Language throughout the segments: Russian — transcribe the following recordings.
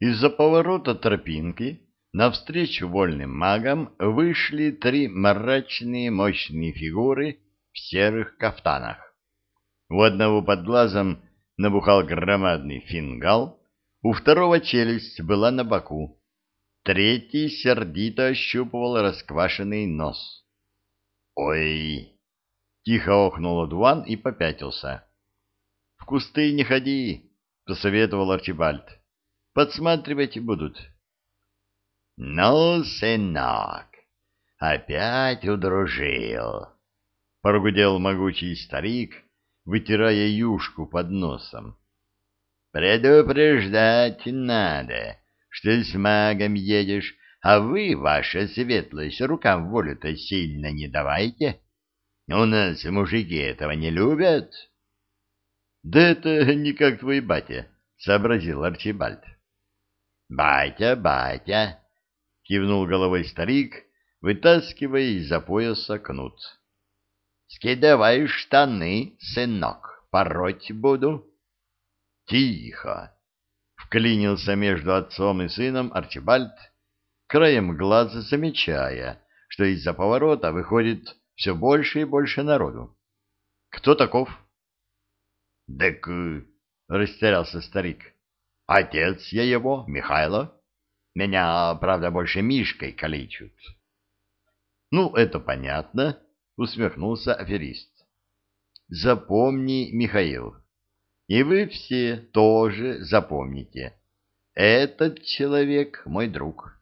Из-за поворота тропинки навстречу вольным магам вышли три мрачные мощные фигуры в серых кафтанах. У одного под глазом набухал громадный фингал, у второго челюсть была на боку, третий сердито ощупывал расквашенный нос. «Ой!» — тихо охнул Дуан и попятился. «В кусты не ходи!» — посоветовал Арчибальд. «Подсматривать будут». «Ну, сынок, опять удружил!» — прогудел могучий старик, вытирая юшку под носом. «Предупреждать надо, что с магом едешь, а вы, ваша светлость, рукам волю-то сильно не давайте. У нас мужики этого не любят». «Да это не как твой батя», — сообразил Арчибальд. «Батя, батя», — кивнул головой старик, вытаскивая из-за пояса кнут. Скидывай штаны, сынок, пороть буду. Тихо! Вклинился между отцом и сыном Арчибальд, краем глаза замечая, что из-за поворота выходит все больше и больше народу. Кто таков? Так, растерялся старик. Отец я его, Михайло. Меня, правда, больше Мишкой калечут. Ну, это понятно, — усмехнулся аферист. «Запомни, Михаил, и вы все тоже запомните. Этот человек мой друг,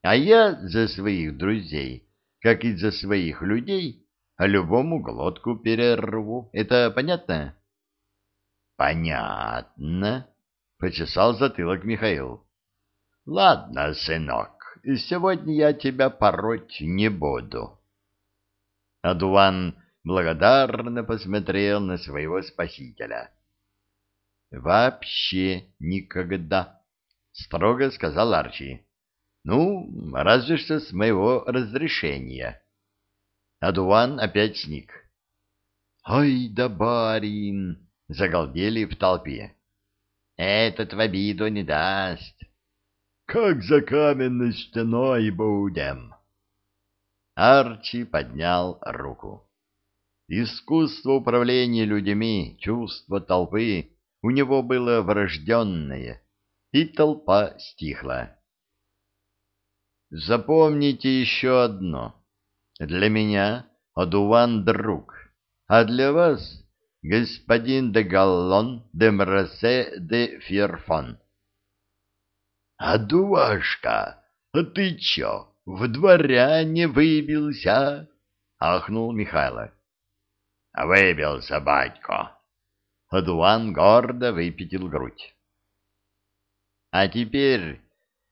а я за своих друзей, как и за своих людей, любому глотку перерву. Это понятно?» «Понятно», — почесал затылок Михаил. «Ладно, сынок, сегодня я тебя пороть не буду». Адуан благодарно посмотрел на своего спасителя. «Вообще никогда», — строго сказал Арчи. «Ну, разве что с моего разрешения». Адуан опять сник. «Ой да барин!» — загалдели в толпе. «Этот в обиду не даст». «Как за каменной стеной будем!» Арчи поднял руку. Искусство управления людьми, чувство толпы у него было врожденное, и толпа стихла. Запомните еще одно. Для меня Адуван друг, а для вас господин де Галлон де Мрасе де. Адувашка, а ты чё? в дворяне выбился, — ахнул Михайло. — Выбился, батько. Адуан гордо выпятил грудь. — А теперь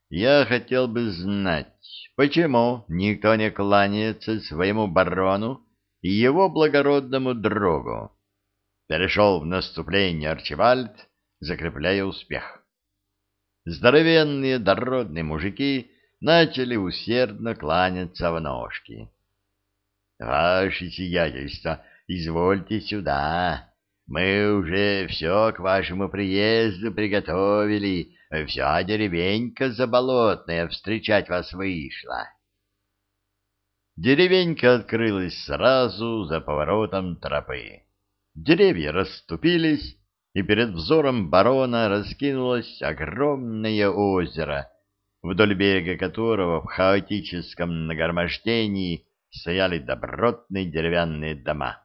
я хотел бы знать, почему никто не кланяется своему барону и его благородному другу. Перешел в наступление Арчибальд, закрепляя успех. Здоровенные дородные мужики начали усердно кланяться в ножки. — Ваше сиятельство, извольте сюда. Мы уже все к вашему приезду приготовили, вся деревенька заболотная встречать вас вышла. Деревенька открылась сразу за поворотом тропы. Деревья расступились, и перед взором барона раскинулось огромное озеро — вдоль берега которого в хаотическом нагромождении стояли добротные деревянные дома.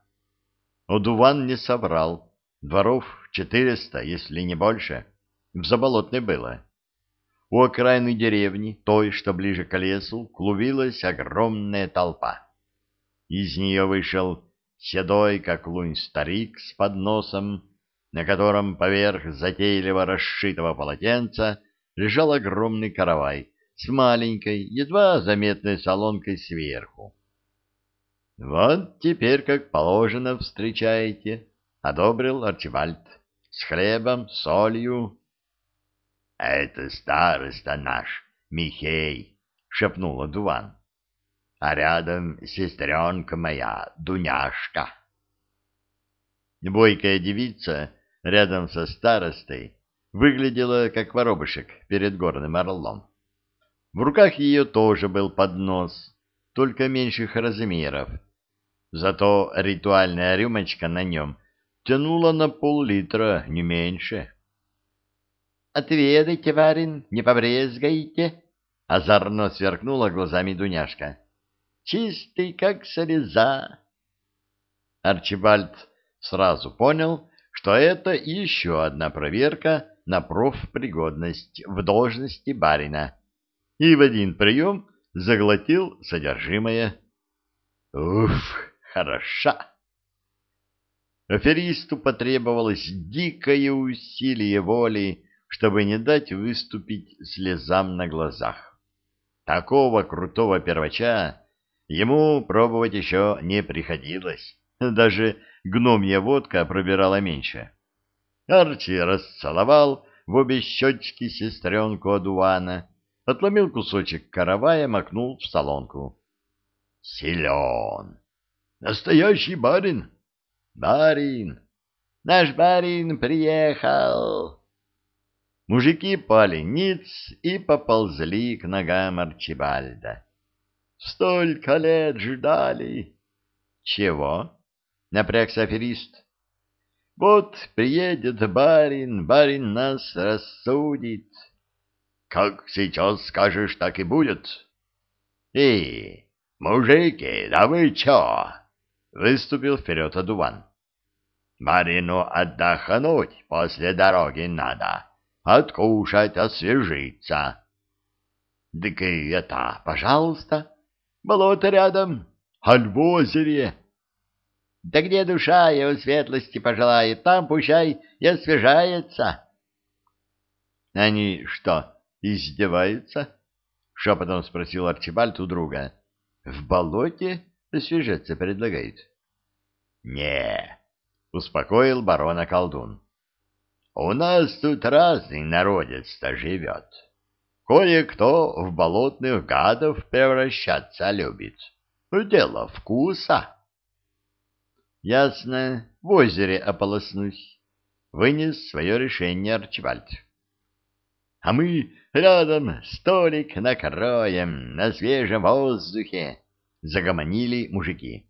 Одуван не соврал, дворов четыреста, если не больше, в Заболотной было. У окраины деревни, той, что ближе к лесу, клубилась огромная толпа. Из нее вышел седой, как лунь, старик с подносом, на котором поверх затейливо расшитого полотенца лежал огромный каравай с маленькой, едва заметной солонкой сверху. — Вот теперь, как положено, встречаете, — одобрил Арчибальд, — с хлебом, солью. — Это староста наш, Михей, — шепнула Дуван. — А рядом сестренка моя, Дуняшка. Бойкая девица рядом со старостой выглядела как воробышек перед горным орлом. В руках ее тоже был поднос, только меньших размеров. Зато ритуальная рюмочка на нем тянула на пол-литра, не меньше. «Отведайте, барин, не побрезгаете?» — озорно сверкнула глазами Дуняшка. «Чистый, как слеза!» Арчибальд сразу понял, что это еще одна проверка на профпригодность в должности барина, и в один прием заглотил содержимое. Уф, хороша! Аферисту потребовалось дикое усилие воли, чтобы не дать выступить слезам на глазах. Такого крутого первача ему пробовать еще не приходилось. Даже гномья водка пробирала меньше. Арчи расцеловал в обе щечки сестренку одувана, отломил кусочек каравая, макнул в солонку. Силен! Настоящий барин! Барин! Наш барин приехал! Мужики пали ниц и поползли к ногам Арчибальда. Столько лет ждали! Чего? Напрягся аферист. Вот приедет барин, барин нас рассудит. Как сейчас скажешь, так и будет. Эй, мужики, да вы чё? Выступил вперед одуван. Барину отдохнуть после дороги надо, откушать, освежиться. Так и это, пожалуйста, болото рядом, аль в озере. Да где душа его светлости пожелает, там пущай и освежается. Они что, издеваются? Шепотом спросил Арчибальд у друга. В болоте освежаться предлагает. Не, успокоил барона колдун. У нас тут разный народец-то живет. Кое-кто в болотных гадов превращаться любит. Дело вкуса. Ясно, в озере ополоснусь. Вынес свое решение Арчибальд. А мы рядом столик накроем на свежем воздухе, загомонили мужики.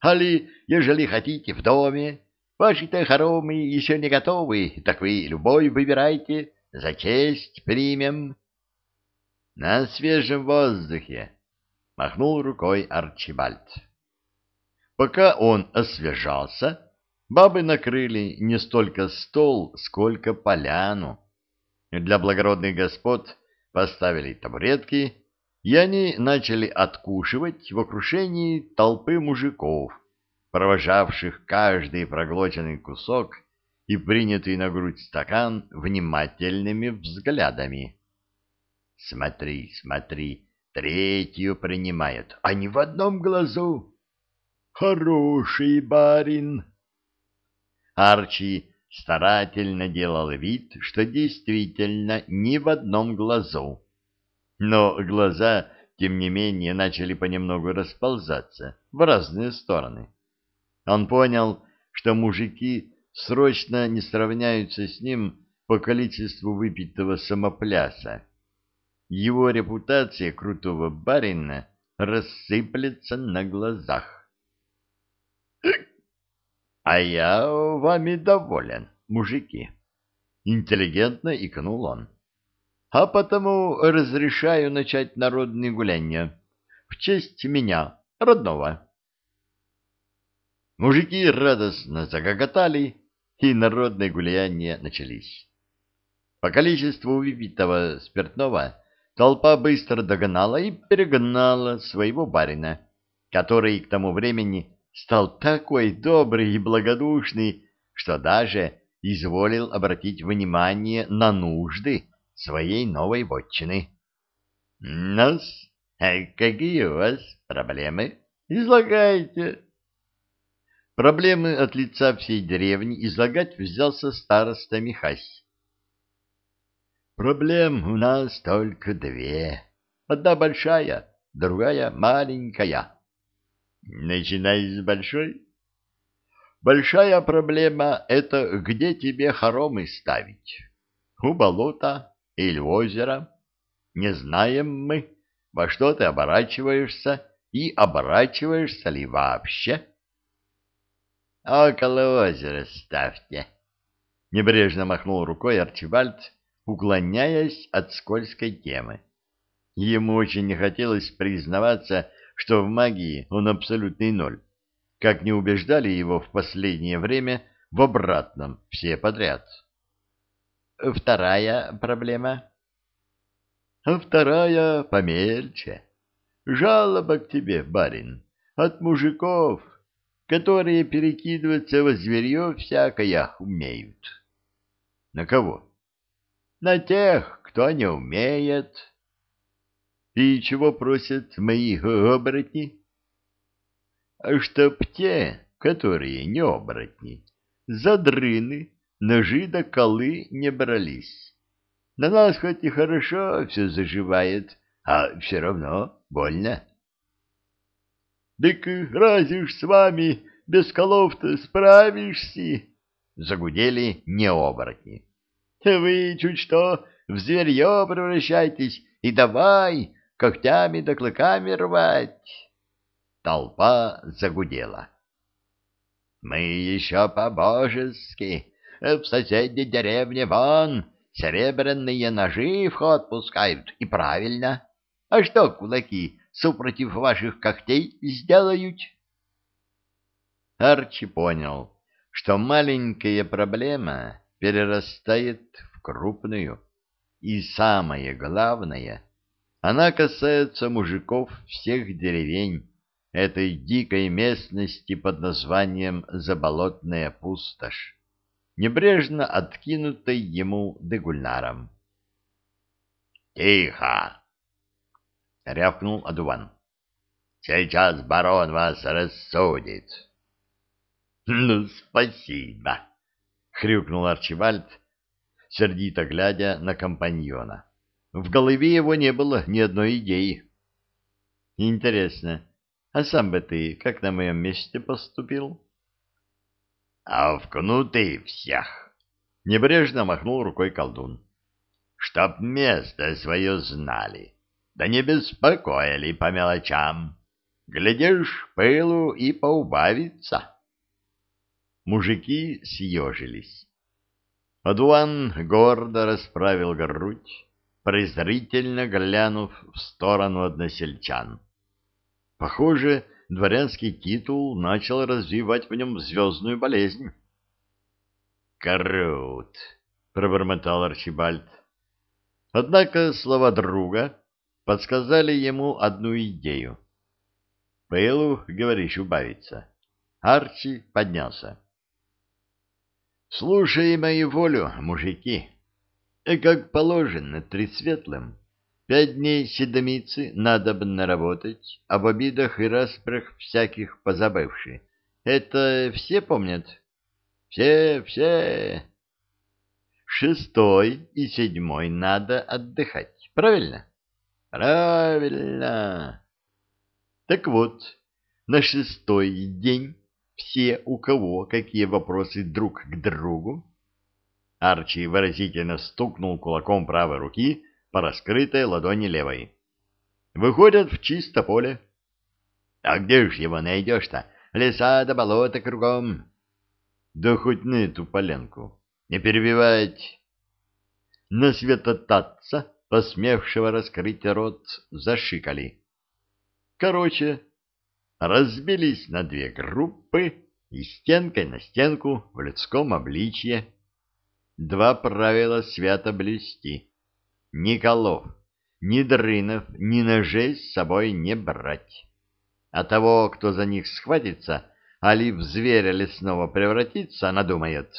Али, ежели хотите в доме, ваши-то хоромы еще не готовы, так вы любой выбирайте, за честь примем. На свежем воздухе, махнул рукой Арчибальд. Пока он освежался, бабы накрыли не столько стол, сколько поляну. Для благородных господ поставили табуретки, и они начали откушивать в окружении толпы мужиков, провожавших каждый проглоченный кусок и принятый на грудь стакан внимательными взглядами. «Смотри, смотри, третью принимают, а не в одном глазу!» Хороший барин. Арчи старательно делал вид, что действительно ни в одном глазу. Но глаза, тем не менее, начали понемногу расползаться в разные стороны. Он понял, что мужики срочно не сравняются с ним по количеству выпитого самопляса. Его репутация крутого барина рассыплется на глазах. А я вами доволен, мужики. Интеллигентно икнул он. А потому разрешаю начать народные гуляния в честь меня, родного. Мужики радостно загоготали, и народные гуляния начались. По количеству выпитого спиртного толпа быстро догнала и перегнала своего барина, который к тому времени стал такой добрый и благодушный, что даже изволил обратить внимание на нужды своей новой вотчины. — Нас, а какие у вас проблемы? Излагайте. Проблемы от лица всей деревни излагать взялся староста Михась. Проблем у нас только две. Одна большая, другая маленькая. Начинай с большой. Большая проблема — это где тебе хоромы ставить. у болота или озера. Не знаем мы, во что ты оборачиваешься и оборачиваешься ли вообще. Около озера ставьте. Небрежно махнул рукой Арчибальд, уклоняясь от скользкой темы. Ему очень не хотелось признаваться, что в магии он абсолютный ноль, как не убеждали его в последнее время в обратном все подряд. Вторая проблема. Вторая помельче. Жалоба к тебе, барин, от мужиков, которые перекидываться во зверье всякое умеют. На кого? На тех, кто не умеет. И чего просят мои оборотни? Чтоб те, которые не оборотни, задрыны, ножи до колы не брались. На нас хоть и хорошо все заживает, а все равно больно. — разве ж с вами без колов-то справишься? — загудели необоротни. — Вы чуть что в зверье превращайтесь и давай когтями да клыками рвать. Толпа загудела. — Мы еще по-божески в соседней деревне вон серебряные ножи в ход пускают, и правильно. А что кулаки супротив ваших когтей сделают? Арчи понял, что маленькая проблема перерастает в крупную. И самое главное, она касается мужиков всех деревень этой дикой местности под названием Заболотная пустошь небрежно откинутой ему дегульнаром. «Тихо!» — рявкнул одуван. «Сейчас барон вас рассудит». «Ну, спасибо!» — хрюкнул Арчибальд, сердито глядя на компаньона. В голове его не было ни одной идеи. «Интересно, а сам бы ты как на моем месте поступил?» а вкнуты всех. Небрежно махнул рукой колдун. Чтоб место свое знали, да не беспокоили по мелочам. Глядишь, пылу и поубавится. Мужики съежились. Адуан гордо расправил грудь, презрительно глянув в сторону односельчан. Похоже, дворянский титул начал развивать в нем звездную болезнь. «Крут!» — пробормотал Арчибальд. Однако слова друга подсказали ему одну идею. «Пылу, говоришь, убавиться». Арчи поднялся. «Слушай мою волю, мужики, как положено тресветлым». Пять дней седомицы надо бы наработать, об обидах и распрях всяких позабывши. Это все помнят? Все, все. Шестой и седьмой надо отдыхать, правильно? Правильно. Так вот, на шестой день все, у кого какие вопросы друг к другу, Арчи выразительно стукнул кулаком правой руки по раскрытой ладони левой. Выходят в чисто поле. А где ж его найдешь-то? Леса да болота кругом. Да хоть на эту поленку. Не перебивать. На светотатца, посмевшего раскрыть рот, зашикали. Короче, разбились на две группы и стенкой на стенку в людском обличье. Два правила свято блюсти ни колов, ни дрынов, ни ножей с собой не брать. А того, кто за них схватится, али в зверя лесного превратится, надумает,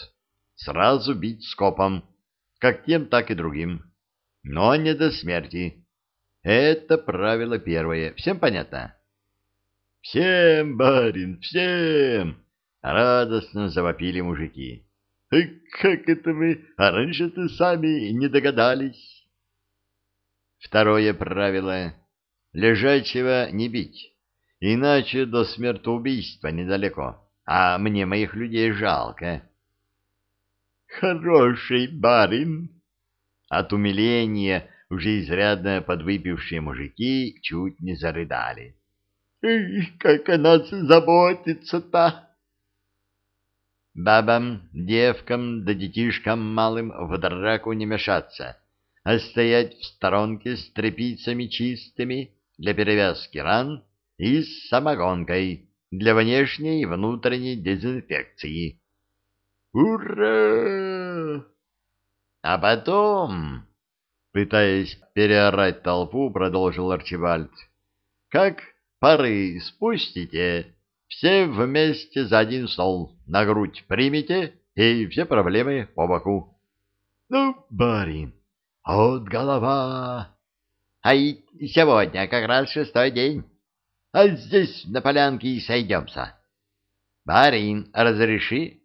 сразу бить скопом, как тем, так и другим. Но не до смерти. Это правило первое. Всем понятно? Всем, барин, всем! Радостно завопили мужики. Как это мы а раньше-то сами не догадались? Второе правило — лежачего не бить, иначе до смертоубийства недалеко, а мне моих людей жалко. — Хороший барин! От умиления уже изрядно подвыпившие мужики чуть не зарыдали. — Как о нас заботится-то! Бабам, девкам да детишкам малым в драку не мешаться, а стоять в сторонке с тряпицами чистыми для перевязки ран и с самогонкой для внешней и внутренней дезинфекции. Ура! А потом, пытаясь переорать толпу, продолжил Арчибальд, как пары спустите, все вместе за один стол, на грудь примите, и все проблемы по боку. Ну, барин, от голова. А и сегодня как раз шестой день. А здесь на полянке и сойдемся. Барин, разреши?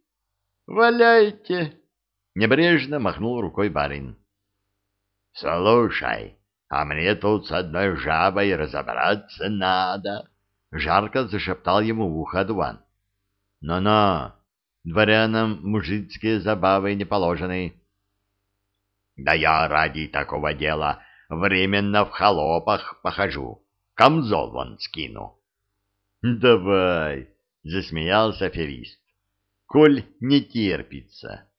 Валяйте. Небрежно махнул рукой барин. Слушай, а мне тут с одной жабой разобраться надо. Жарко зашептал ему в ухо Дуван. Но-но, дворянам мужицкие забавы не положены. Да я ради такого дела временно в холопах похожу, камзол вон скину. — Давай, — засмеялся аферист, — коль не терпится.